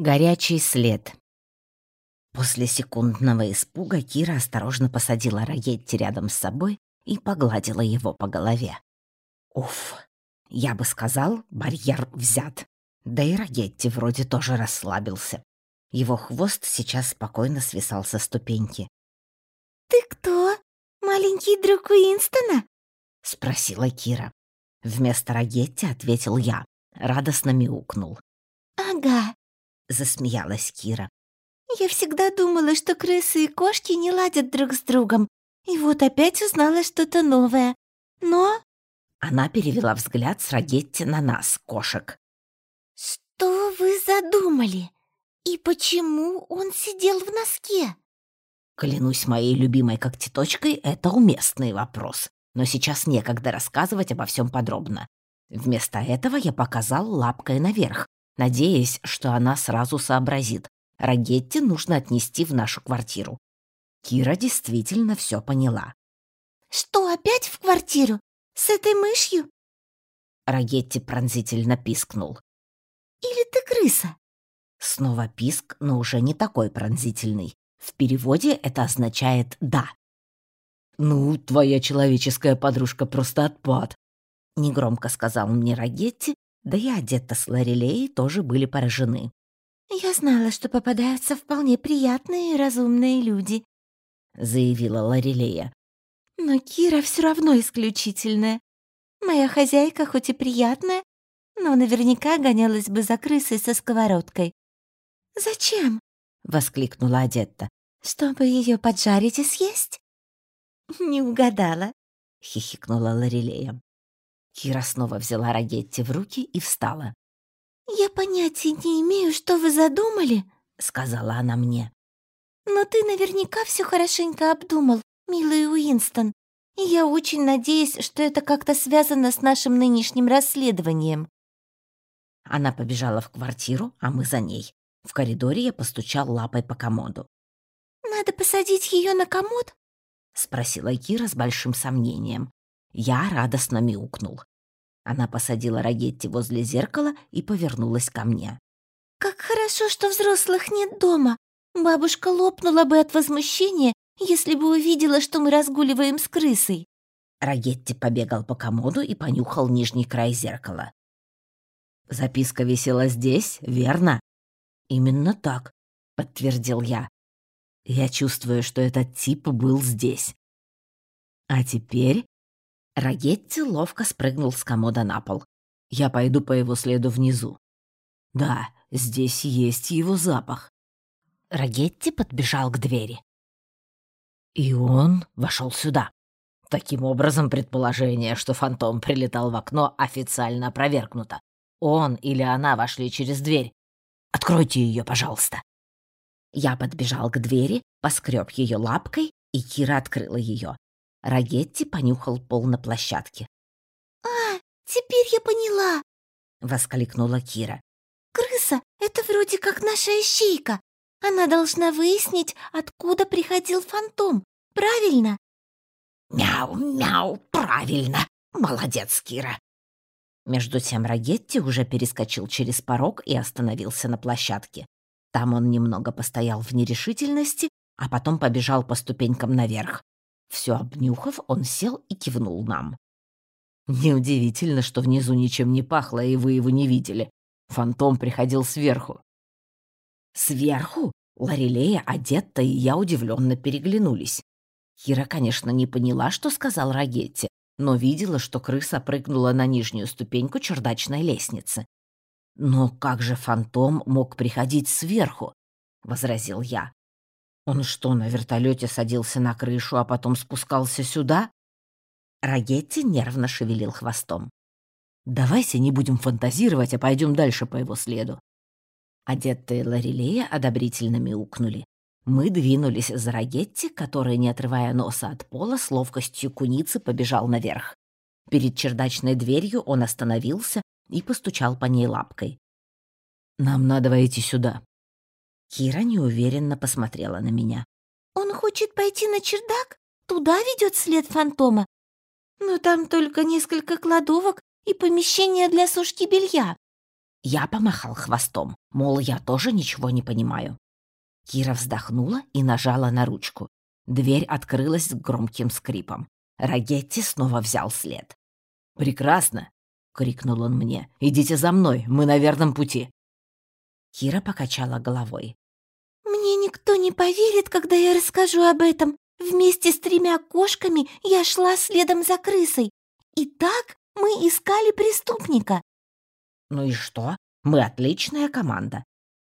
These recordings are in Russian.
Горячий след. После секундного испуга Кира осторожно посадила Рагетти рядом с собой и погладила его по голове. Уф, я бы сказал, барьер взят. Да и Рагетти вроде тоже расслабился. Его хвост сейчас спокойно свисал со ступеньки. «Ты кто? Маленький друг Уинстона?» — спросила Кира. Вместо Рагетти ответил я, радостно мяукнул. «Ага, засмеялась Кира. Я всегда думала, что крысы и кошки не ладят друг с другом. И вот опять узнала что-то новое. Но... Она перевела взгляд с Рагетти на нас, кошек. Что вы задумали? И почему он сидел в носке? Клянусь моей любимой когтеточкой, это уместный вопрос. Но сейчас некогда рассказывать обо всем подробно. Вместо этого я показал лапкой наверх, надеясь, что она сразу сообразит. Рагетти нужно отнести в нашу квартиру. Кира действительно все поняла. «Что, опять в квартиру? С этой мышью?» Рагетти пронзительно пискнул. «Или ты крыса?» Снова писк, но уже не такой пронзительный. В переводе это означает «да». «Ну, твоя человеческая подружка просто отпад», — негромко сказал мне Рагетти, да и одета с Лорелей тоже были поражены. «Я знала, что попадаются вполне приятные и разумные люди», — заявила Лорелея. «Но Кира все равно исключительная. Моя хозяйка хоть и приятная, но наверняка гонялась бы за крысой со сковородкой». «Зачем?» — воскликнула Адетта. «Чтобы ее поджарить и съесть?» «Не угадала», — хихикнула Лорелея. Кира снова взяла Рагетти в руки и встала. «Я понятия не имею, что вы задумали», — сказала она мне. «Но ты наверняка все хорошенько обдумал, милый Уинстон, и я очень надеюсь, что это как-то связано с нашим нынешним расследованием». Она побежала в квартиру, а мы за ней. В коридоре я постучал лапой по комоду. «Надо посадить ее на комод?» — спросила Кира с большим сомнением. Я радостно мяукнул. Она посадила Рагетти возле зеркала и повернулась ко мне. «Как хорошо, что взрослых нет дома. Бабушка лопнула бы от возмущения, если бы увидела, что мы разгуливаем с крысой». Рагетти побегал по комоду и понюхал нижний край зеркала. «Записка висела здесь, верно?» «Именно так», — подтвердил я. «Я чувствую, что этот тип был здесь. А теперь Рагетти ловко спрыгнул с комода на пол. Я пойду по его следу внизу. Да, здесь есть его запах. Рагетти подбежал к двери. И он вошел сюда. Таким образом, предположение, что фантом прилетал в окно, официально опровергнуто. Он или она вошли через дверь. Откройте ее, пожалуйста. Я подбежал к двери, поскреб ее лапкой, и Кира открыла ее. Рагетти понюхал пол на площадке. «А, теперь я поняла!» — воскликнула Кира. «Крыса — это вроде как наша ищейка. Она должна выяснить, откуда приходил фантом. Правильно?» «Мяу-мяу, правильно! Молодец, Кира!» Между тем Рагетти уже перескочил через порог и остановился на площадке. Там он немного постоял в нерешительности, а потом побежал по ступенькам наверх. Все обнюхав, он сел и кивнул нам. Неудивительно, что внизу ничем не пахло, и вы его не видели. Фантом приходил сверху. Сверху? Лорелея, Одетта и я удивленно переглянулись. Кира, конечно, не поняла, что сказал Рагетти, но видела, что крыса прыгнула на нижнюю ступеньку чердачной лестницы. «Но как же фантом мог приходить сверху?» — возразил я. Он что, на вертолете садился на крышу, а потом спускался сюда? Рагетти нервно шевелил хвостом. Давайте не будем фантазировать, а пойдем дальше по его следу. Одетые Лорелея одобрительно мяукнули. Мы двинулись за Рагетти, который, не отрывая носа от пола, с ловкостью куницы побежал наверх. Перед чердачной дверью он остановился и постучал по ней лапкой. «Нам надо войти сюда», Кира неуверенно посмотрела на меня. «Он хочет пойти на чердак? Туда ведет след фантома? Но там только несколько кладовок и помещение для сушки белья». Я помахал хвостом, мол, я тоже ничего не понимаю. Кира вздохнула и нажала на ручку. Дверь открылась с громким скрипом. Рагетти снова взял след. «Прекрасно!» — крикнул он мне. «Идите за мной, мы на верном пути!» Кира покачала головой. «Мне никто не поверит, когда я расскажу об этом. Вместе с тремя кошками я шла следом за крысой. И так мы искали преступника. Ну и что? Мы отличная команда.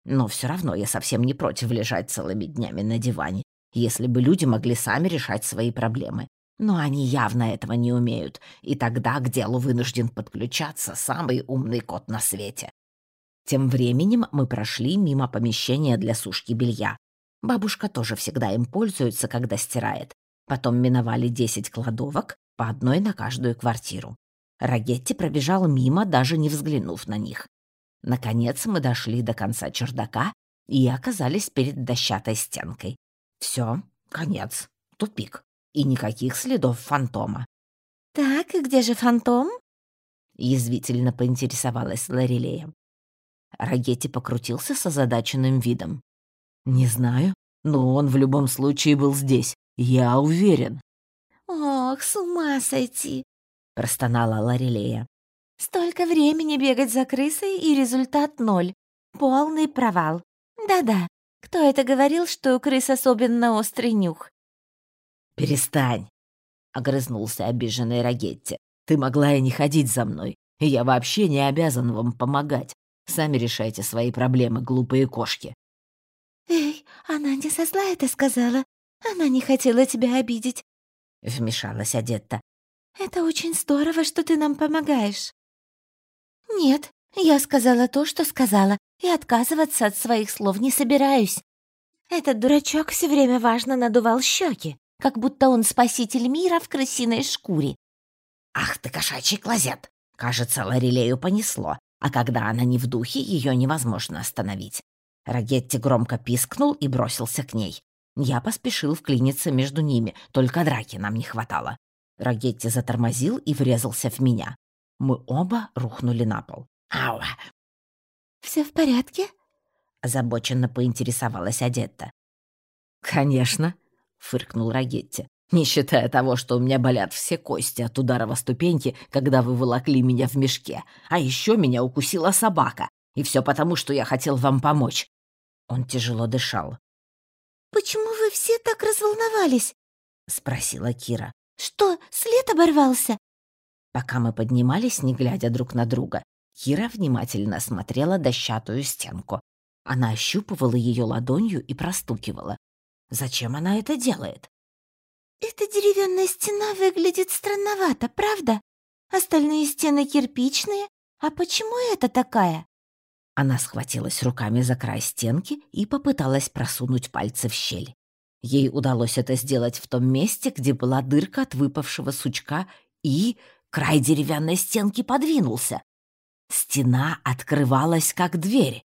Но все равно я совсем не против лежать целыми днями на диване, если бы люди могли сами решать свои проблемы. Но они явно этого не умеют, и тогда к делу вынужден подключаться самый умный кот на свете. Тем временем мы прошли мимо помещения для сушки белья. Бабушка тоже всегда им пользуется, когда стирает. Потом миновали 10 кладовок, по одной на каждую квартиру. Рагетти пробежал мимо, даже не взглянув на них. Наконец мы дошли до конца чердака и оказались перед дощатой стенкой. Все, конец, тупик. И никаких следов фантома. «Так, и где же фантом?» Язвительно поинтересовалась Лорелея. Рагетти покрутился с озадаченным видом. «Не знаю, но он в любом случае был здесь, я уверен». «Ох, с ума сойти!» — простонала Лорелея. «Столько времени бегать за крысой, и результат ноль. Полный провал. Да-да, кто это говорил, что у крыс особенно острый нюх?» «Перестань!» — огрызнулся обиженный Рагетти. «Ты могла и не ходить за мной, и я вообще не обязан вам помогать. Сами решайте свои проблемы, глупые кошки». «Эй, она не со зла это сказала. Она не хотела тебя обидеть», — вмешалась Адетта. «Это очень здорово, что ты нам помогаешь». «Нет, я сказала то, что сказала, и отказываться от своих слов не собираюсь. Этот дурачок все время важно надувал щеки, как будто он спаситель мира в крысиной шкуре». «Ах ты, кошачий клозет! Кажется, Лорелею понесло, а когда она не в духе, ее невозможно остановить. Рагетти громко пискнул и бросился к ней. Я поспешил вклиниться между ними, только драки нам не хватало. Рагетти затормозил и врезался в меня. Мы оба рухнули на пол. «Ауа!» «Все в порядке?» — озабоченно поинтересовалась Адетта. «Конечно», — фыркнул Рагетти, «не считая того, что у меня болят все кости от удара во ступеньки, когда вы волокли меня в мешке. А еще меня укусила собака. И все потому, что я хотел вам помочь». Он тяжело дышал. «Почему вы все так разволновались?» — спросила Кира. «Что, след оборвался?» Пока мы поднимались, не глядя друг на друга, Кира внимательно смотрела дощатую стенку. Она ощупывала ее ладонью и простукивала. Зачем она это делает? «Эта деревянная стена выглядит странновато, правда? Остальные стены кирпичные. А почему это такая?» Она схватилась руками за край стенки и попыталась просунуть пальцы в щель. Ей удалось это сделать в том месте, где была дырка от выпавшего сучка, и край деревянной стенки подвинулся. Стена открывалась как дверь.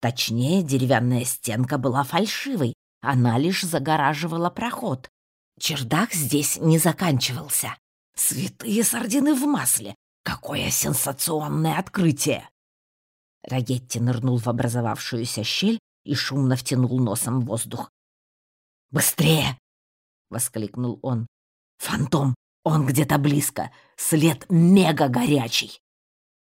Точнее, деревянная стенка была фальшивой, она лишь загораживала проход. Чердак здесь не заканчивался. Святые сардины в масле! Какое сенсационное открытие! Рагетти нырнул в образовавшуюся щель и шумно втянул носом воздух. «Быстрее!» — воскликнул он. «Фантом! Он где-то близко! След мега горячий!»